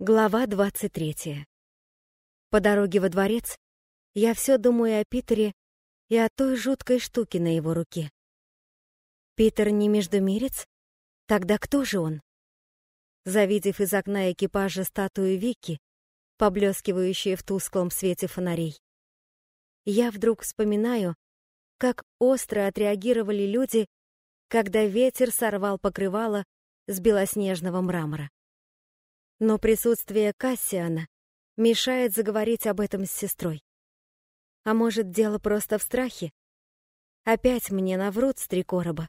Глава 23. По дороге во дворец я все думаю о Питере и о той жуткой штуке на его руке. Питер не междумерец? Тогда кто же он? Завидев из окна экипажа статую Вики, поблескивающую в тусклом свете фонарей, я вдруг вспоминаю, как остро отреагировали люди, когда ветер сорвал покрывало с белоснежного мрамора. Но присутствие Кассиана мешает заговорить об этом с сестрой. А может, дело просто в страхе? Опять мне наврут с три короба.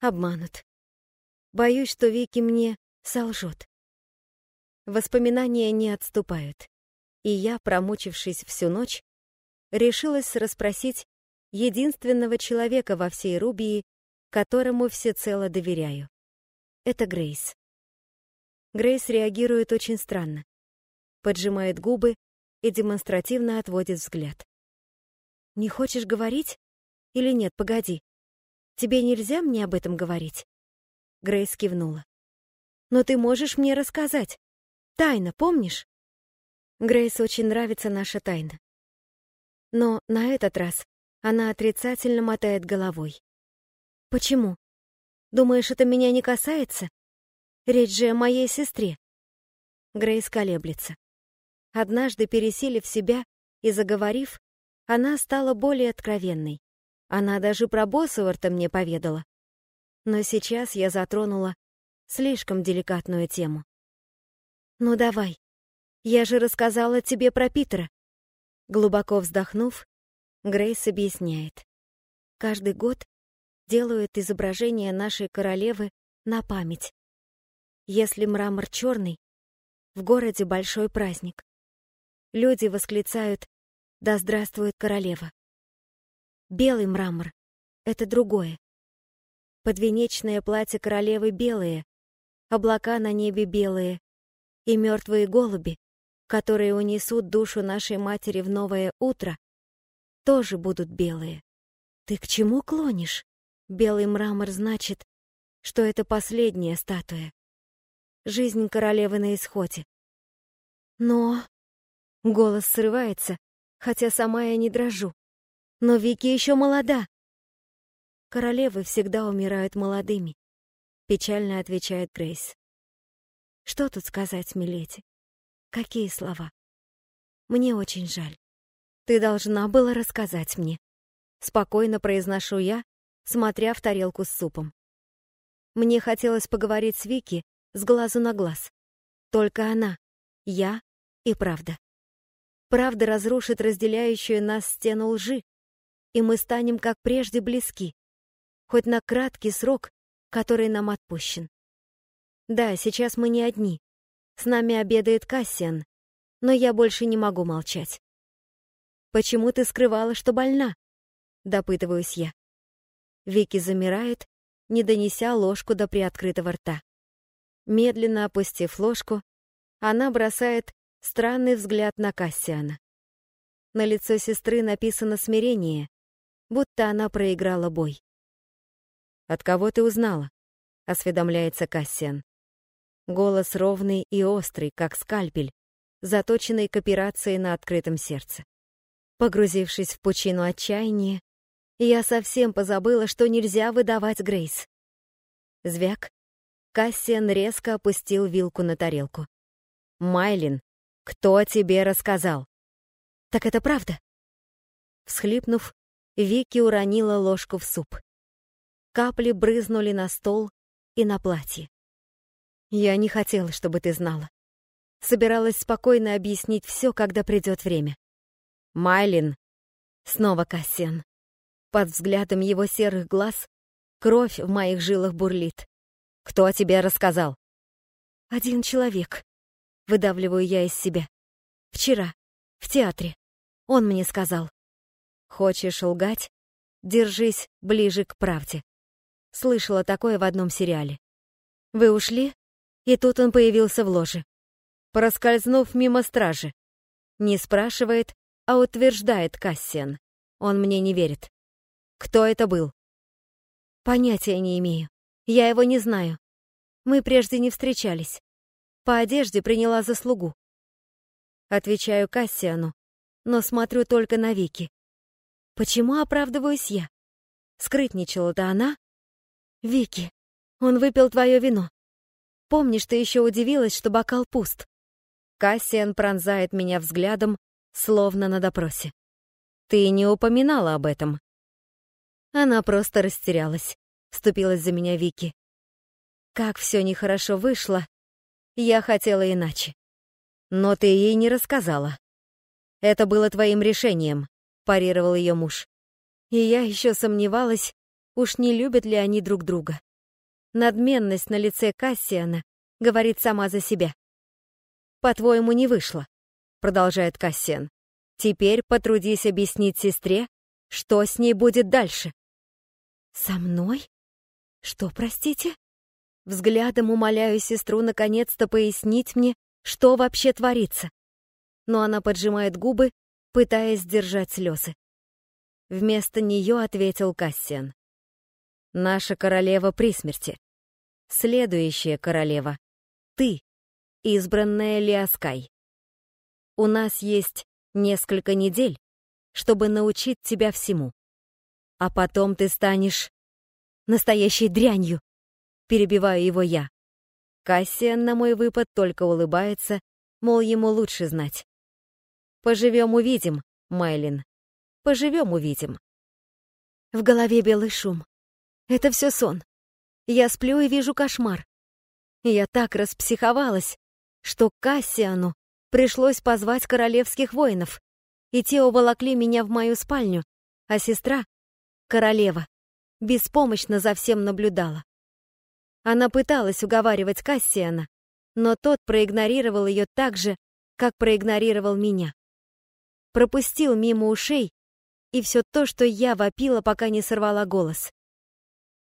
Обманут. Боюсь, что Вики мне солжет. Воспоминания не отступают. И я, промучившись всю ночь, решилась расспросить единственного человека во всей Рубии, которому всецело доверяю. Это Грейс. Грейс реагирует очень странно. Поджимает губы и демонстративно отводит взгляд. «Не хочешь говорить? Или нет, погоди. Тебе нельзя мне об этом говорить?» Грейс кивнула. «Но ты можешь мне рассказать. Тайна, помнишь?» Грейс очень нравится наша тайна. Но на этот раз она отрицательно мотает головой. «Почему? Думаешь, это меня не касается? Речь же о моей сестре. Грейс колеблется. Однажды, пересилив себя и заговорив, она стала более откровенной. Она даже про Боссуорта мне поведала. Но сейчас я затронула слишком деликатную тему. «Ну давай, я же рассказала тебе про Питера». Глубоко вздохнув, Грейс объясняет. Каждый год делают изображение нашей королевы на память. Если мрамор черный, в городе большой праздник. Люди восклицают «Да здравствует королева!». Белый мрамор — это другое. Подвенечное платье королевы белое, облака на небе белые и мертвые голуби, которые унесут душу нашей матери в новое утро, тоже будут белые. Ты к чему клонишь? Белый мрамор значит, что это последняя статуя. Жизнь королевы на исходе. Но... Голос срывается, хотя сама я не дрожу. Но Вики еще молода. Королевы всегда умирают молодыми, печально отвечает Грейс. Что тут сказать, Милети? Какие слова? Мне очень жаль. Ты должна была рассказать мне. Спокойно произношу я, смотря в тарелку с супом. Мне хотелось поговорить с Вики с глазу на глаз. Только она, я и правда. Правда разрушит разделяющую нас стену лжи, и мы станем как прежде близки, хоть на краткий срок, который нам отпущен. Да, сейчас мы не одни. С нами обедает Кассиан, но я больше не могу молчать. «Почему ты скрывала, что больна?» — допытываюсь я. Вики замирает, не донеся ложку до приоткрытого рта. Медленно опустив ложку, она бросает странный взгляд на Кассиана. На лицо сестры написано смирение, будто она проиграла бой. «От кого ты узнала?» — осведомляется Кассиан. Голос ровный и острый, как скальпель, заточенный к операции на открытом сердце. Погрузившись в пучину отчаяния, я совсем позабыла, что нельзя выдавать Грейс. Звяк, Кассиан резко опустил вилку на тарелку. «Майлин, кто тебе рассказал?» «Так это правда?» Всхлипнув, Вики уронила ложку в суп. Капли брызнули на стол и на платье. «Я не хотела, чтобы ты знала. Собиралась спокойно объяснить все, когда придет время». «Майлин!» Снова Кассиан. Под взглядом его серых глаз кровь в моих жилах бурлит. Кто тебе рассказал? Один человек. Выдавливаю я из себя. Вчера, в театре. Он мне сказал. Хочешь лгать? Держись ближе к правде. Слышала такое в одном сериале. Вы ушли, и тут он появился в ложе. Проскользнув мимо стражи. Не спрашивает, а утверждает Кассиан. Он мне не верит. Кто это был? Понятия не имею. Я его не знаю. Мы прежде не встречались. По одежде приняла заслугу. Отвечаю Кассиану, но смотрю только на Вики. Почему оправдываюсь я? Скрытничала-то она? Вики, он выпил твое вино. Помнишь, ты еще удивилась, что бокал пуст? Кассиан пронзает меня взглядом, словно на допросе. Ты не упоминала об этом. Она просто растерялась. Вступилась за меня Вики. Как все нехорошо вышло, я хотела иначе. Но ты ей не рассказала. Это было твоим решением, парировал ее муж. И я еще сомневалась, уж не любят ли они друг друга. Надменность на лице Кассиана говорит сама за себя. «По-твоему, не вышло», — продолжает Кассиан. «Теперь потрудись объяснить сестре, что с ней будет дальше». «Со мной? Что, простите?» Взглядом умоляю сестру наконец-то пояснить мне, что вообще творится. Но она поджимает губы, пытаясь сдержать слезы. Вместо нее ответил Кассиан. «Наша королева при смерти. Следующая королева — ты, избранная Лиаскай. У нас есть несколько недель, чтобы научить тебя всему. А потом ты станешь настоящей дрянью, перебиваю его я. Кассиан на мой выпад только улыбается, мол, ему лучше знать. Поживем-увидим, Майлин. Поживем-увидим. В голове белый шум. Это все сон. Я сплю и вижу кошмар. Я так распсиховалась, что Кассиану пришлось позвать королевских воинов, и те уволокли меня в мою спальню, а сестра, королева, беспомощно за всем наблюдала. Она пыталась уговаривать Кассиана, но тот проигнорировал ее так же, как проигнорировал меня. Пропустил мимо ушей и все то, что я вопила, пока не сорвала голос.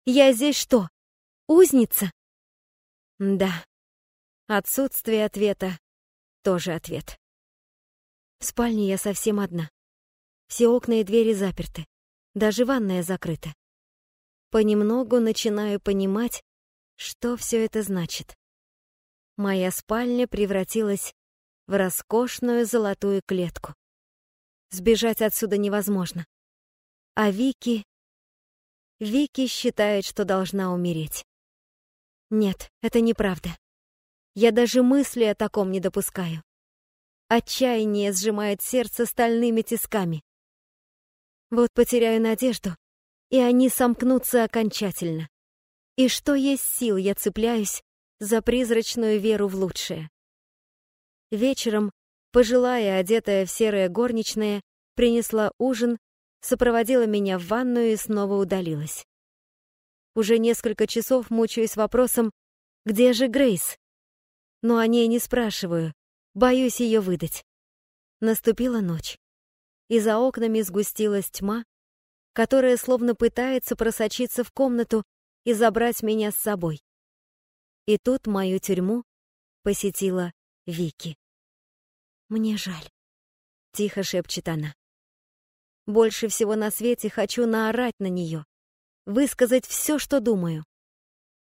«Я здесь что, Узница? Да. Отсутствие ответа — тоже ответ. В спальне я совсем одна. Все окна и двери заперты. Даже ванная закрыта. Понемногу начинаю понимать, что все это значит. Моя спальня превратилась в роскошную золотую клетку. Сбежать отсюда невозможно. А Вики... Вики считает, что должна умереть. Нет, это неправда. Я даже мысли о таком не допускаю. Отчаяние сжимает сердце стальными тисками. Вот потеряю надежду, и они сомкнутся окончательно. И что есть сил, я цепляюсь за призрачную веру в лучшее. Вечером пожилая, одетая в серое горничная, принесла ужин, сопроводила меня в ванную и снова удалилась. Уже несколько часов мучаюсь вопросом, где же Грейс? Но о ней не спрашиваю, боюсь ее выдать. Наступила ночь, и за окнами сгустилась тьма, которая словно пытается просочиться в комнату и забрать меня с собой. И тут мою тюрьму посетила Вики. «Мне жаль», — тихо шепчет она. «Больше всего на свете хочу наорать на нее, высказать все, что думаю.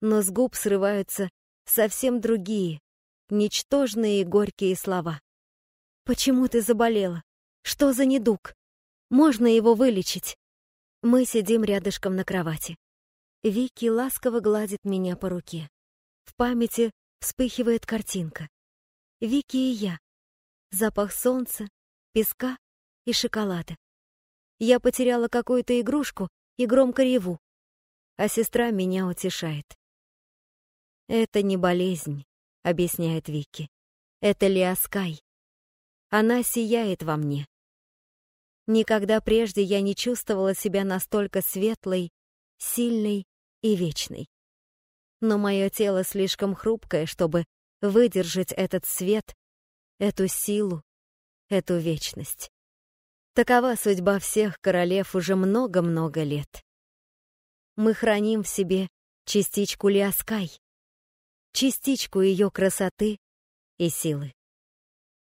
Но с губ срываются совсем другие, ничтожные и горькие слова. «Почему ты заболела? Что за недуг? Можно его вылечить?» Мы сидим рядышком на кровати. Вики ласково гладит меня по руке. В памяти вспыхивает картинка. Вики и я. Запах солнца, песка и шоколада. Я потеряла какую-то игрушку и громко реву а сестра меня утешает. «Это не болезнь», — объясняет Вики. «Это Лиаскай. Она сияет во мне. Никогда прежде я не чувствовала себя настолько светлой, сильной и вечной. Но мое тело слишком хрупкое, чтобы выдержать этот свет, эту силу, эту вечность. Такова судьба всех королев уже много-много лет мы храним в себе частичку Лиаскай, частичку ее красоты и силы,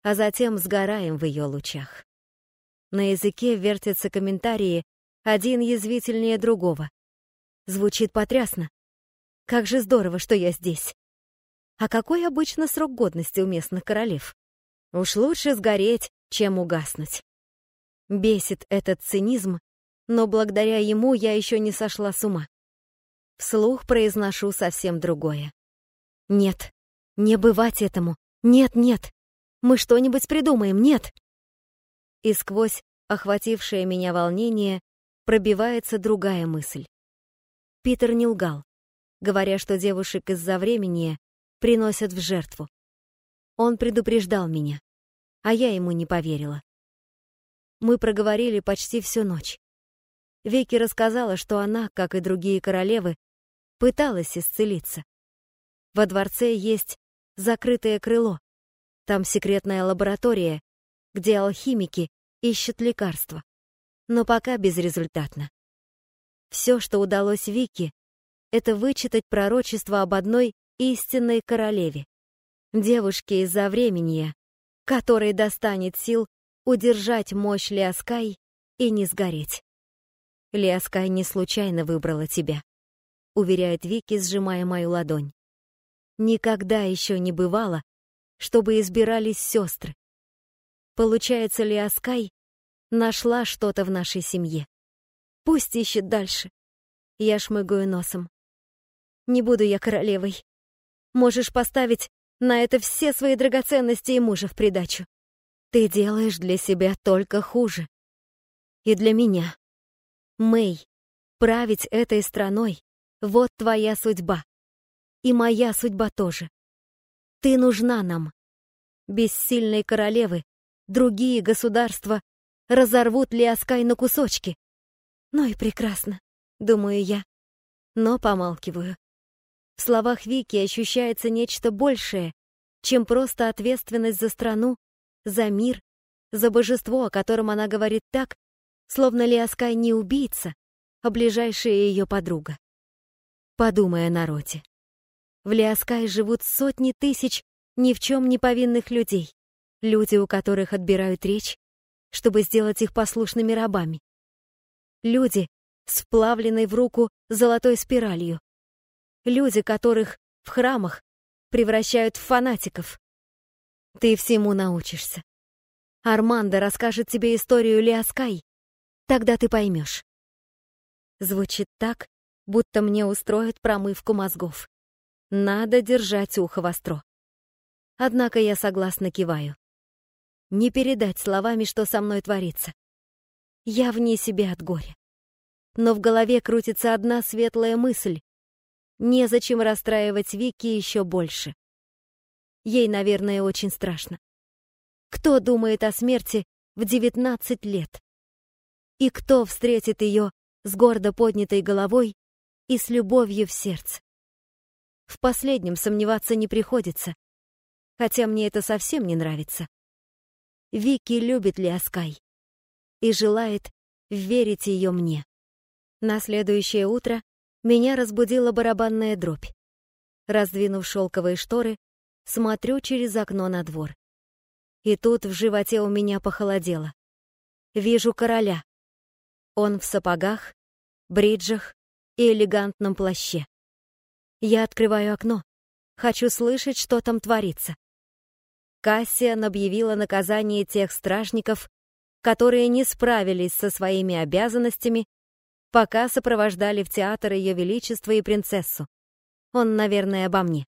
а затем сгораем в ее лучах. На языке вертятся комментарии, один язвительнее другого. Звучит потрясно. Как же здорово, что я здесь. А какой обычно срок годности у местных королев? Уж лучше сгореть, чем угаснуть. Бесит этот цинизм, но благодаря ему я еще не сошла с ума. Вслух произношу совсем другое. Нет, не бывать этому. Нет, нет. Мы что-нибудь придумаем, нет. И сквозь охватившее меня волнение пробивается другая мысль. Питер не лгал, говоря, что девушек из-за времени приносят в жертву. Он предупреждал меня, а я ему не поверила. Мы проговорили почти всю ночь. Вики рассказала, что она, как и другие королевы, пыталась исцелиться. Во дворце есть закрытое крыло. Там секретная лаборатория, где алхимики ищут лекарства. Но пока безрезультатно. Все, что удалось Вике, это вычитать пророчество об одной истинной королеве. Девушке из-за времени, которой достанет сил удержать мощь Лиаскай и не сгореть. Лиаскай не случайно выбрала тебя уверяет Вики, сжимая мою ладонь. Никогда еще не бывало, чтобы избирались сестры. Получается ли Аскай нашла что-то в нашей семье? Пусть ищет дальше. Я шмыгаю носом. Не буду я королевой. Можешь поставить на это все свои драгоценности и мужа в придачу. Ты делаешь для себя только хуже. И для меня. Мэй, править этой страной вот твоя судьба. И моя судьба тоже. Ты нужна нам. Без сильной королевы другие государства разорвут Лиаскай на кусочки. Ну и прекрасно, думаю я. Но помалкиваю. В словах Вики ощущается нечто большее, чем просто ответственность за страну, за мир, за божество, о котором она говорит так, словно Лиаскай не убийца, а ближайшая ее подруга. Подумай о народе. В Лиаскай живут сотни тысяч ни в чем не повинных людей, люди, у которых отбирают речь, чтобы сделать их послушными рабами. Люди, сплавленной в руку золотой спиралью. Люди, которых в храмах превращают в фанатиков. Ты всему научишься. Армандо расскажет тебе историю Лиаскай, тогда ты поймешь. Звучит так, будто мне устроят промывку мозгов. Надо держать ухо востро. Однако я согласно киваю. Не передать словами, что со мной творится. Я вне себя от горя. Но в голове крутится одна светлая мысль. Незачем расстраивать Вики еще больше. Ей, наверное, очень страшно. Кто думает о смерти в 19 лет? И кто встретит ее с гордо поднятой головой и с любовью в сердце. В последнем сомневаться не приходится, хотя мне это совсем не нравится. Вики любит Лиаскай и желает верить ее мне. На следующее утро меня разбудила барабанная дробь. Раздвинув шелковые шторы, смотрю через окно на двор. И тут в животе у меня похолодело. Вижу короля. Он в сапогах, бриджах и элегантном плаще. Я открываю окно. Хочу слышать, что там творится. Кассиан объявила наказание тех стражников, которые не справились со своими обязанностями, пока сопровождали в театр Ее Величество и принцессу. Он, наверное, обо мне.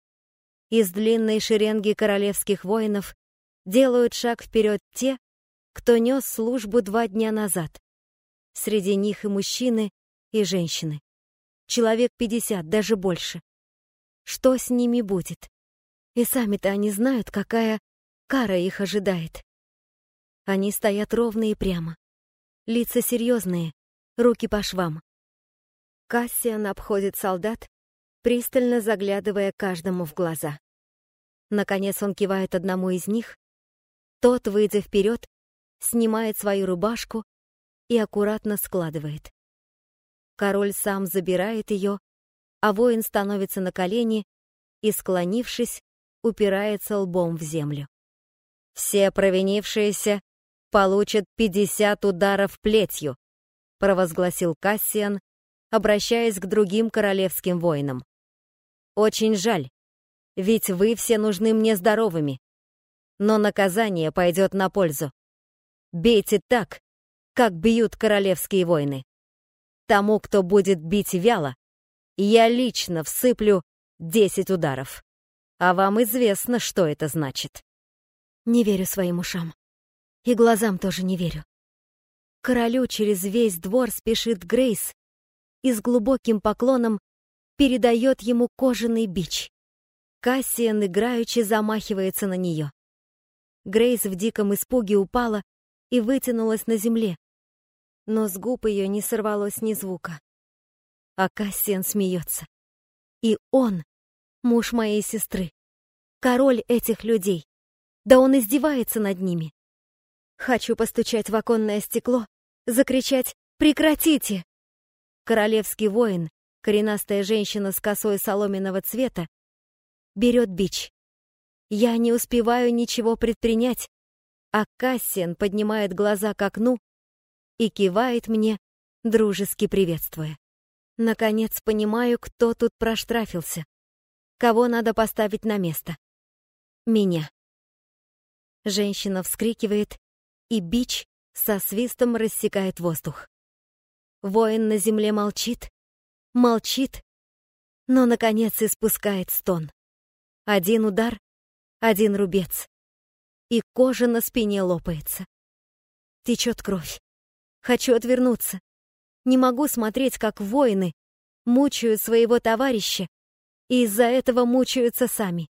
Из длинной шеренги королевских воинов делают шаг вперед те, кто нес службу два дня назад. Среди них и мужчины, и женщины человек пятьдесят, даже больше. Что с ними будет? И сами-то они знают, какая кара их ожидает. Они стоят ровно и прямо. Лица серьезные, руки по швам. Кассиан обходит солдат, пристально заглядывая каждому в глаза. Наконец он кивает одному из них. Тот, выйдя вперед, снимает свою рубашку и аккуратно складывает. Король сам забирает ее, а воин становится на колени и, склонившись, упирается лбом в землю. «Все провинившиеся получат пятьдесят ударов плетью», провозгласил Кассиан, обращаясь к другим королевским воинам. «Очень жаль, ведь вы все нужны мне здоровыми. Но наказание пойдет на пользу. Бейте так, как бьют королевские войны. Тому, кто будет бить вяло, я лично всыплю десять ударов. А вам известно, что это значит. Не верю своим ушам. И глазам тоже не верю. Королю через весь двор спешит Грейс и с глубоким поклоном передает ему кожаный бич. Кассиан играючи замахивается на нее. Грейс в диком испуге упала и вытянулась на земле, но с губ ее не сорвалось ни звука. А Кассиан смеется. И он, муж моей сестры, король этих людей. Да он издевается над ними. Хочу постучать в оконное стекло, закричать «Прекратите!» Королевский воин, коренастая женщина с косой соломенного цвета, берет бич. Я не успеваю ничего предпринять, а Кассиан поднимает глаза к окну и кивает мне, дружески приветствуя. Наконец понимаю, кто тут проштрафился. Кого надо поставить на место. Меня. Женщина вскрикивает, и бич со свистом рассекает воздух. Воин на земле молчит, молчит, но, наконец, испускает стон. Один удар, один рубец, и кожа на спине лопается. Течет кровь. Хочу отвернуться. Не могу смотреть, как воины мучают своего товарища и из-за этого мучаются сами.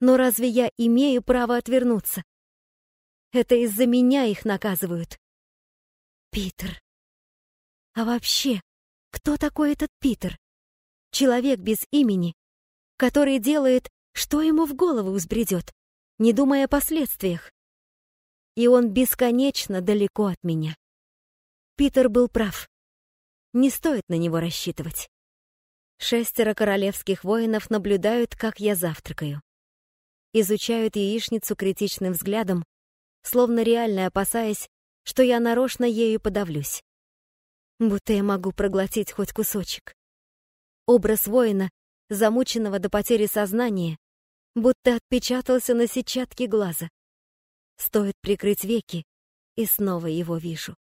Но разве я имею право отвернуться? Это из-за меня их наказывают. Питер. А вообще, кто такой этот Питер? Человек без имени, который делает, что ему в голову взбредет, не думая о последствиях. И он бесконечно далеко от меня. Питер был прав. Не стоит на него рассчитывать. Шестеро королевских воинов наблюдают, как я завтракаю. Изучают яичницу критичным взглядом, словно реально опасаясь, что я нарочно ею подавлюсь. Будто я могу проглотить хоть кусочек. Образ воина, замученного до потери сознания, будто отпечатался на сетчатке глаза. Стоит прикрыть веки, и снова его вижу.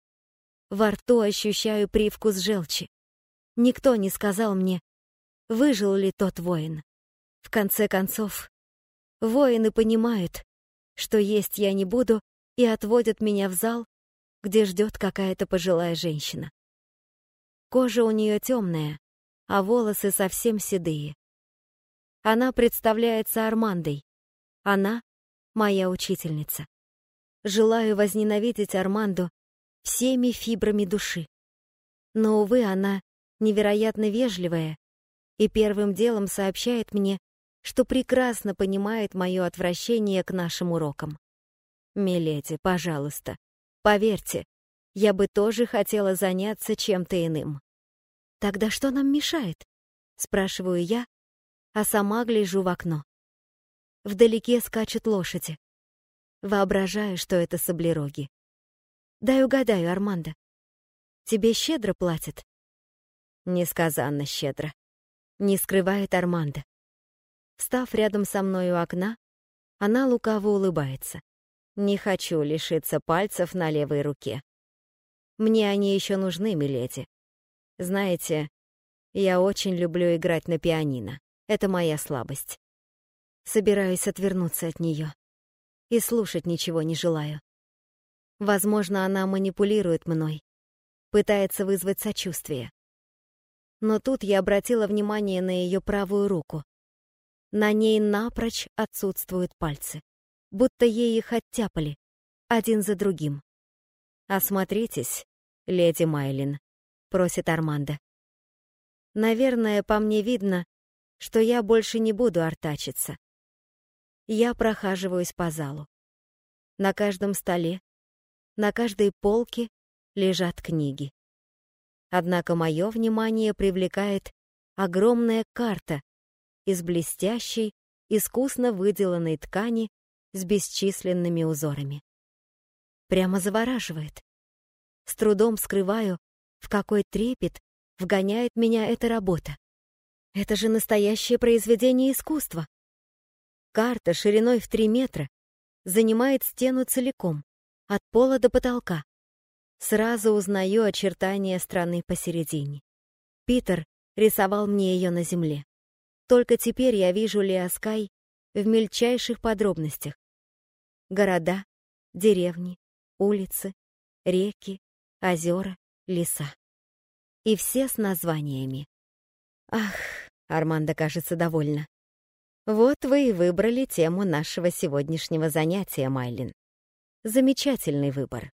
Во рту ощущаю привкус желчи. Никто не сказал мне, выжил ли тот воин. В конце концов, воины понимают, что есть я не буду, и отводят меня в зал, где ждет какая-то пожилая женщина. Кожа у нее темная, а волосы совсем седые. Она представляется Армандой. Она — моя учительница. Желаю возненавидеть Арманду всеми фибрами души. Но, увы, она невероятно вежливая и первым делом сообщает мне, что прекрасно понимает мое отвращение к нашим урокам. «Миледи, пожалуйста, поверьте, я бы тоже хотела заняться чем-то иным». «Тогда что нам мешает?» — спрашиваю я, а сама гляжу в окно. Вдалеке скачут лошади. Воображаю, что это саблероги. Дай угадаю, Армандо. Тебе щедро платят? Несказанно щедро. Не скрывает Армандо. Став рядом со мной у окна, она лукаво улыбается. Не хочу лишиться пальцев на левой руке. Мне они еще нужны, миледи. Знаете, я очень люблю играть на пианино. Это моя слабость. Собираюсь отвернуться от нее. И слушать ничего не желаю. Возможно, она манипулирует мной, пытается вызвать сочувствие. Но тут я обратила внимание на ее правую руку. На ней напрочь отсутствуют пальцы, будто ей их оттяпали, один за другим. «Осмотритесь, леди Майлин», — просит Армандо. Наверное, по мне видно, что я больше не буду артачиться. Я прохаживаюсь по залу. На каждом столе на каждой полке лежат книги. Однако мое внимание привлекает огромная карта из блестящей, искусно выделанной ткани с бесчисленными узорами. Прямо завораживает. С трудом скрываю, в какой трепет вгоняет меня эта работа. Это же настоящее произведение искусства, Карта шириной в три метра занимает стену целиком, от пола до потолка. Сразу узнаю очертания страны посередине. Питер рисовал мне ее на земле. Только теперь я вижу Лиаскай в мельчайших подробностях. Города, деревни, улицы, реки, озера, леса. И все с названиями. Ах, Армандо кажется довольна. Вот вы и выбрали тему нашего сегодняшнего занятия, Майлин. Замечательный выбор.